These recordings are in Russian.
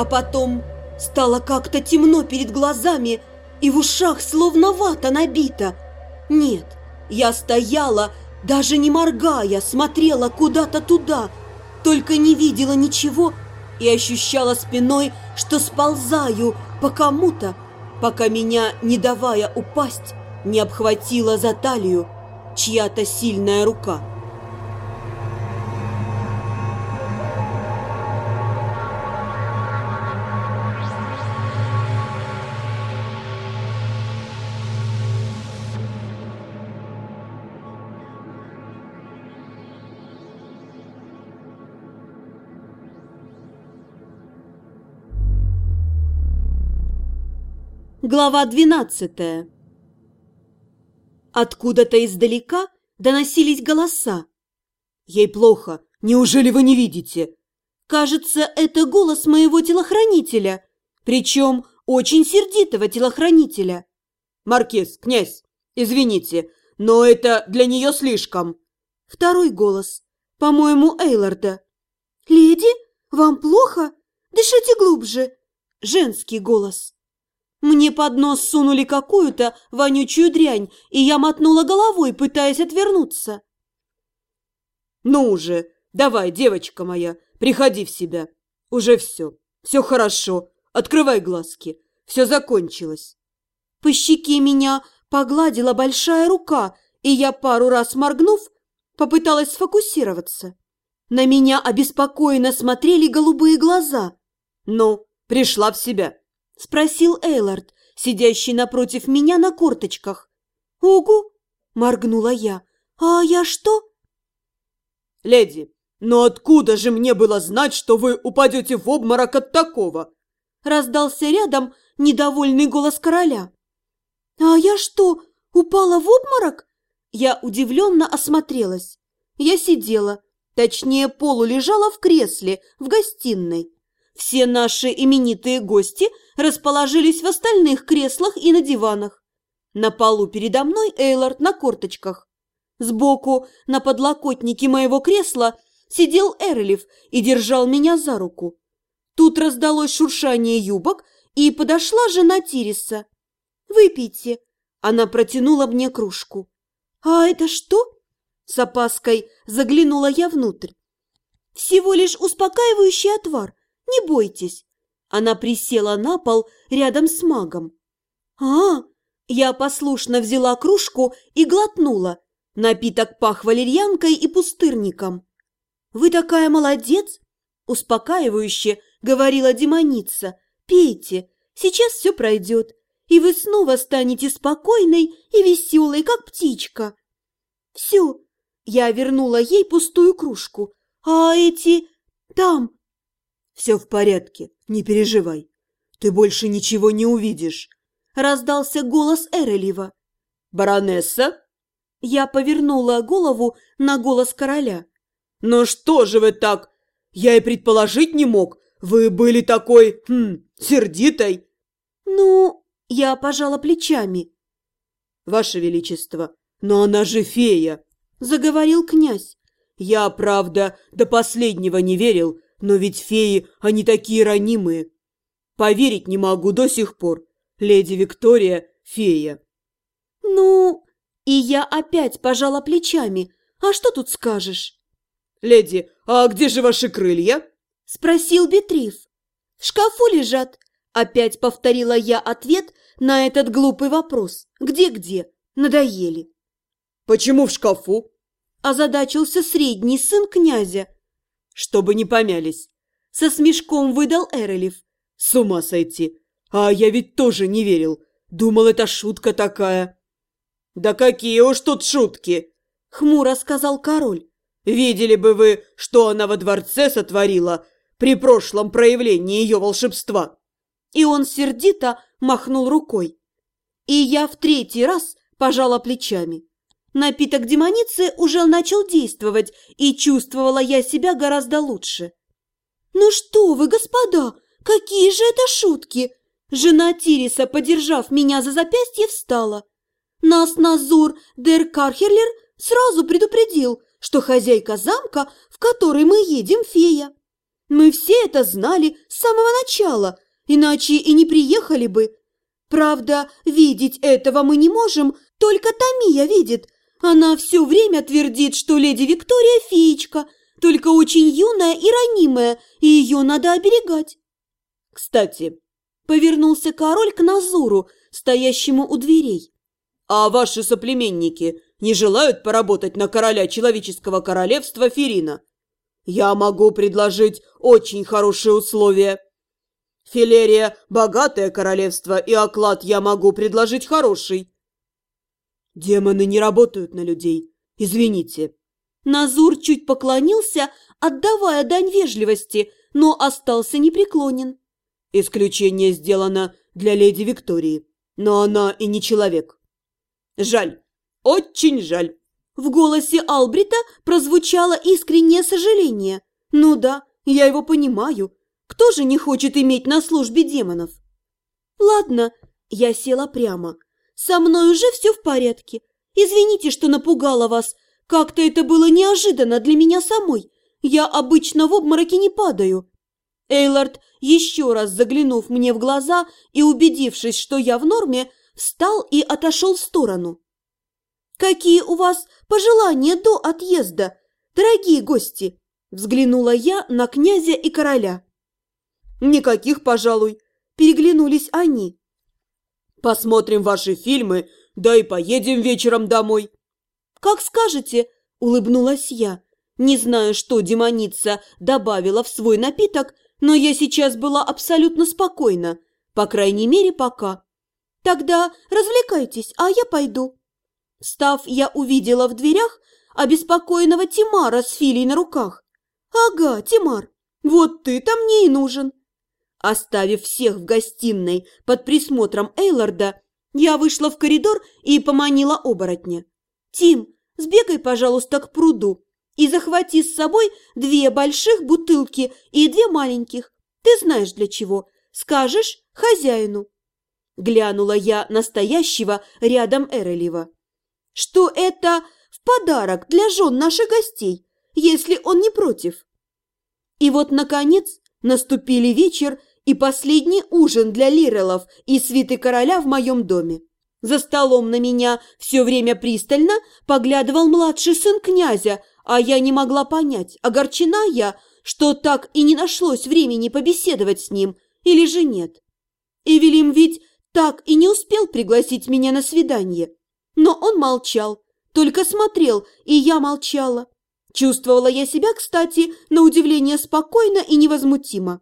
А потом стало как-то темно перед глазами, и в ушах словно вата набита. Нет, я стояла, даже не моргая, смотрела куда-то туда, только не видела ничего и ощущала спиной, что сползаю по кому-то, пока меня, не давая упасть, не обхватила за талию чья-то сильная рука. Глава двенадцатая Откуда-то издалека доносились голоса. «Ей плохо. Неужели вы не видите?» «Кажется, это голос моего телохранителя, причем очень сердитого телохранителя». «Маркиз, князь, извините, но это для нее слишком». Второй голос, по-моему, Эйларда. «Леди, вам плохо? Дышите глубже». Женский голос. Мне под нос сунули какую-то вонючую дрянь, и я мотнула головой, пытаясь отвернуться. «Ну уже, давай, девочка моя, приходи в себя. Уже все, все хорошо, открывай глазки, все закончилось». По щеке меня погладила большая рука, и я, пару раз моргнув, попыталась сфокусироваться. На меня обеспокоенно смотрели голубые глаза. «Ну, пришла в себя». – спросил Эйлард, сидящий напротив меня на корточках. «Угу!» – моргнула я. «А я что?» «Леди, но откуда же мне было знать, что вы упадете в обморок от такого?» Раздался рядом недовольный голос короля. «А я что, упала в обморок?» Я удивленно осмотрелась. Я сидела, точнее полулежала в кресле в гостиной. Все наши именитые гости расположились в остальных креслах и на диванах. На полу передо мной Эйлард на корточках. Сбоку, на подлокотнике моего кресла, сидел Эрлиф и держал меня за руку. Тут раздалось шуршание юбок, и подошла жена Тириса. «Выпейте». Она протянула мне кружку. «А это что?» С опаской заглянула я внутрь. «Всего лишь успокаивающий отвар. Не бойтесь. Она присела на пол рядом с магом. А, я послушно взяла кружку и глотнула. Напиток пах валерьянкой и пустырником. Вы такая молодец, успокаивающе говорила демоница. Пейте, сейчас все пройдет, и вы снова станете спокойной и веселой, как птичка. Все, я вернула ей пустую кружку. А эти там «Все в порядке, не переживай. Ты больше ничего не увидишь», – раздался голос Эрелева. «Баронесса?» Я повернула голову на голос короля. «Ну что же вы так? Я и предположить не мог. Вы были такой, хм, сердитой». «Ну...» – я пожала плечами. «Ваше Величество, но она же фея!» – заговорил князь. «Я, правда, до последнего не верил, но ведь феи, они такие ранимые. Поверить не могу до сих пор. Леди Виктория – фея. Ну, и я опять пожала плечами. А что тут скажешь? Леди, а где же ваши крылья? Спросил Бетриф. В шкафу лежат. Опять повторила я ответ на этот глупый вопрос. Где-где? Надоели. Почему в шкафу? Озадачился средний сын князя чтобы не помялись. Со смешком выдал Эрелев. С ума сойти. А я ведь тоже не верил. Думал, это шутка такая. Да какие уж тут шутки! Хмуро сказал король. Видели бы вы, что она во дворце сотворила при прошлом проявлении ее волшебства. И он сердито махнул рукой. И я в третий раз пожала плечами. Напиток демоницы уже начал действовать, и чувствовала я себя гораздо лучше. «Ну что вы, господа, какие же это шутки!» Жена Тириса, подержав меня за запястье, встала. Нас Назур Дер Кархерлер сразу предупредил, что хозяйка замка, в который мы едем, фея. Мы все это знали с самого начала, иначе и не приехали бы. Правда, видеть этого мы не можем, только Тамия видит. Она все время твердит, что леди Виктория феечка, только очень юная и ранимая, и ее надо оберегать. Кстати, Повернулся король к Назуру, стоящему у дверей. а ваши соплеменники не желают поработать на короля человеческого королевства Ферина? Я могу предложить очень хорошие условия. Филерия – богатое королевство, и оклад я могу предложить хороший. Демоны не работают на людей. Извините. Назур чуть поклонился, отдавая дань вежливости, но остался непреклонен. Исключение сделано для леди Виктории, но она и не человек. Жаль, очень жаль. В голосе Албрита прозвучало искреннее сожаление. Ну да, я его понимаю. Кто же не хочет иметь на службе демонов? Ладно, я села прямо. Со мной уже все в порядке. Извините, что напугала вас. Как-то это было неожиданно для меня самой. Я обычно в обмороке не падаю. Эйлард, еще раз заглянув мне в глаза и убедившись, что я в норме, встал и отошел в сторону. «Какие у вас пожелания до отъезда, дорогие гости?» Взглянула я на князя и короля. «Никаких, пожалуй», – переглянулись они. «Посмотрим ваши фильмы, да и поедем вечером домой». «Как скажете», – улыбнулась я. Не знаю, что демоница добавила в свой напиток, но я сейчас была абсолютно спокойна, по крайней мере, пока. Тогда развлекайтесь, а я пойду. Став, я увидела в дверях обеспокоенного Тимара с Филей на руках. Ага, Тимар, вот ты-то мне и нужен. Оставив всех в гостиной под присмотром Эйларда, я вышла в коридор и поманила оборотня. «Тим, сбегай, пожалуйста, к пруду и захвати с собой две больших бутылки и две маленьких. Ты знаешь для чего. Скажешь хозяину. Глянула я настоящего рядом Эрелева. Что это в подарок для жен наших гостей, если он не против. И вот, наконец, наступили вечер и последний ужин для Лирелов и свиты короля в моем доме. За столом на меня все время пристально поглядывал младший сын князя а я не могла понять, огорчена я, что так и не нашлось времени побеседовать с ним, или же нет. Эвелим ведь так и не успел пригласить меня на свидание. Но он молчал, только смотрел, и я молчала. Чувствовала я себя, кстати, на удивление спокойно и невозмутимо.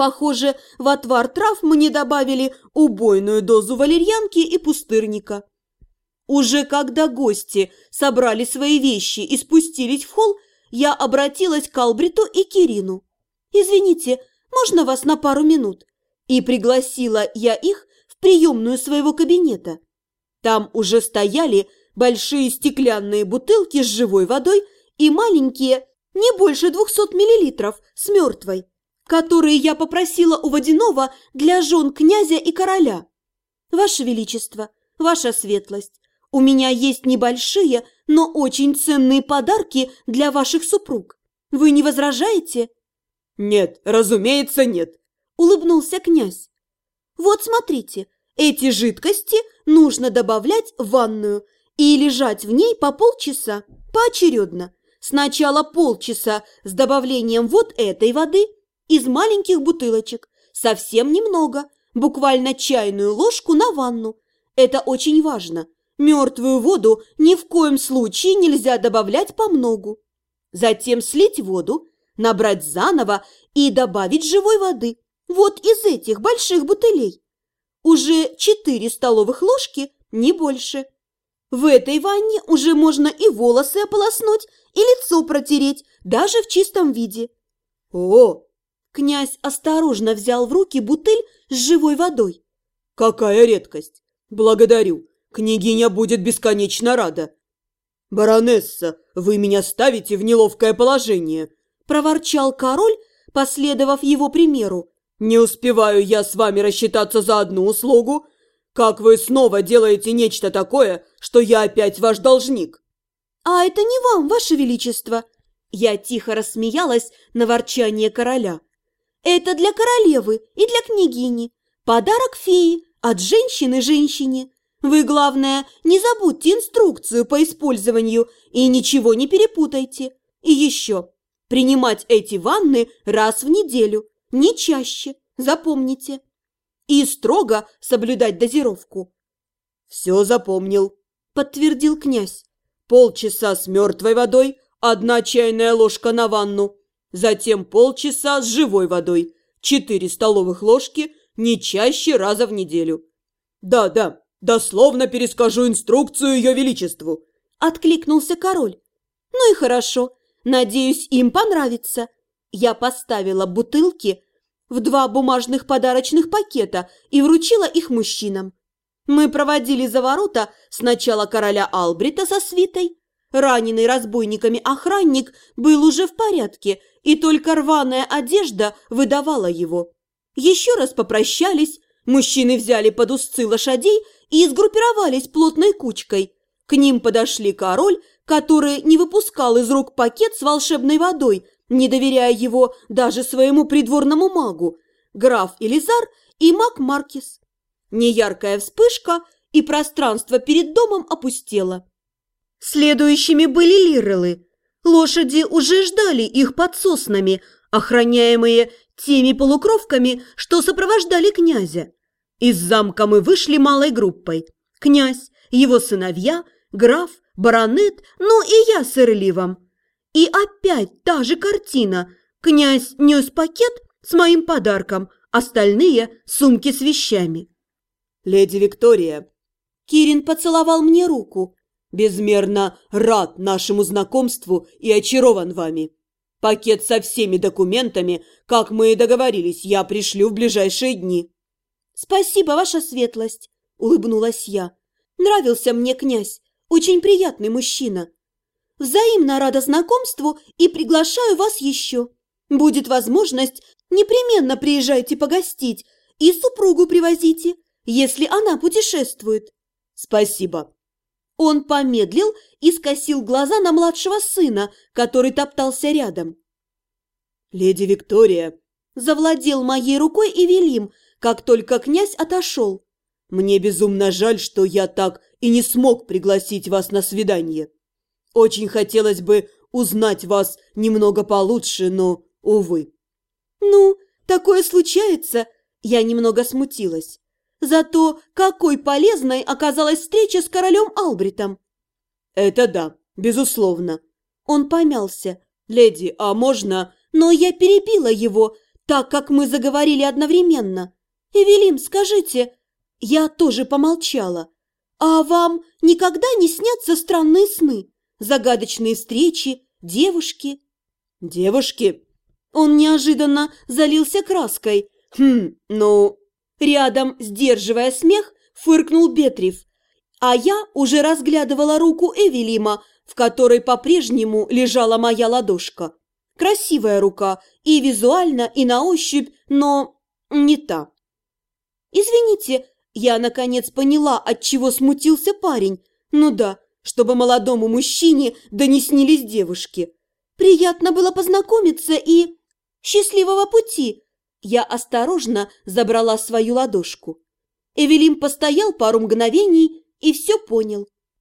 Похоже, в отвар трав мне добавили убойную дозу валерьянки и пустырника. Уже когда гости собрали свои вещи и спустились в холл, я обратилась к Албриту и Кирину. «Извините, можно вас на пару минут?» И пригласила я их в приемную своего кабинета. Там уже стояли большие стеклянные бутылки с живой водой и маленькие, не больше двухсот миллилитров, с мертвой, которые я попросила у водяного для жен князя и короля. Ваше Величество, Ваша Светлость, у меня есть небольшие, но очень ценные подарки для ваших супруг. Вы не возражаете?» «Нет, разумеется, нет», – улыбнулся князь. «Вот смотрите, эти жидкости нужно добавлять в ванную и лежать в ней по полчаса, поочередно. Сначала полчаса с добавлением вот этой воды из маленьких бутылочек, совсем немного, буквально чайную ложку на ванну. Это очень важно – Мертвую воду ни в коем случае нельзя добавлять по многу. Затем слить воду, набрать заново и добавить живой воды. Вот из этих больших бутылей. Уже 4 столовых ложки, не больше. В этой ванне уже можно и волосы ополоснуть, и лицо протереть, даже в чистом виде. О! Князь осторожно взял в руки бутыль с живой водой. Какая редкость! Благодарю! Княгиня будет бесконечно рада. «Баронесса, вы меня ставите в неловкое положение», – проворчал король, последовав его примеру. «Не успеваю я с вами рассчитаться за одну услугу. Как вы снова делаете нечто такое, что я опять ваш должник?» «А это не вам, ваше величество!» Я тихо рассмеялась на ворчание короля. «Это для королевы и для княгини. Подарок феи от женщины женщине. Вы, главное, не забудьте инструкцию по использованию и ничего не перепутайте. И еще, принимать эти ванны раз в неделю, не чаще, запомните. И строго соблюдать дозировку». «Все запомнил», – подтвердил князь. «Полчаса с мертвой водой, одна чайная ложка на ванну, затем полчаса с живой водой, четыре столовых ложки, не чаще раза в неделю». «Да-да, дословно перескажу инструкцию Ее Величеству», – откликнулся король. «Ну и хорошо, надеюсь, им понравится». Я поставила бутылки в два бумажных подарочных пакета и вручила их мужчинам. Мы проводили за ворота сначала короля Албрита со свитой. Раненый разбойниками охранник был уже в порядке, и только рваная одежда выдавала его. Еще раз попрощались, мужчины взяли под узцы лошадей и сгруппировались плотной кучкой. К ним подошли король, который не выпускал из рук пакет с волшебной водой, не доверяя его даже своему придворному магу, граф Элизар и маг Маркис. Неяркая вспышка, и пространство перед домом опустело. Следующими были лирелы. Лошади уже ждали их под соснами, охраняемые теми полукровками, что сопровождали князя. Из замка мы вышли малой группой. Князь, его сыновья, граф, баронет, ну и я с Эрливом. И опять та же картина. Князь нес пакет с моим подарком, остальные – сумки с вещами. «Леди Виктория!» Кирин поцеловал мне руку. «Безмерно рад нашему знакомству и очарован вами. Пакет со всеми документами, как мы и договорились, я пришлю в ближайшие дни». «Спасибо, ваша светлость!» – улыбнулась я. «Нравился мне князь, очень приятный мужчина. Взаимно рада знакомству и приглашаю вас еще. Будет возможность, непременно приезжайте погостить и супругу привозите, если она путешествует. Спасибо. Он помедлил и скосил глаза на младшего сына, который топтался рядом. Леди Виктория завладел моей рукой и Велим, как только князь отошел. Мне безумно жаль, что я так и не смог пригласить вас на свидание. Очень хотелось бы узнать вас немного получше, но, увы». «Ну, такое случается», – я немного смутилась. «Зато какой полезной оказалась встреча с королем Албритом!» «Это да, безусловно». Он помялся. «Леди, а можно...» Но я перебила его, так как мы заговорили одновременно. «Эвелин, скажите...» Я тоже помолчала. «А вам никогда не снятся странные сны?» загадочные встречи, девушки. Девушки? Он неожиданно залился краской. Хм, ну... Рядом, сдерживая смех, фыркнул Бетрив. А я уже разглядывала руку Эвелима, в которой по-прежнему лежала моя ладошка. Красивая рука, и визуально, и на ощупь, но не та. «Извините, я наконец поняла, от чего смутился парень. Ну да, чтобы молодому мужчине да не снились девушки. Приятно было познакомиться и... Счастливого пути! Я осторожно забрала свою ладошку. Эвелин постоял пару мгновений и все понял.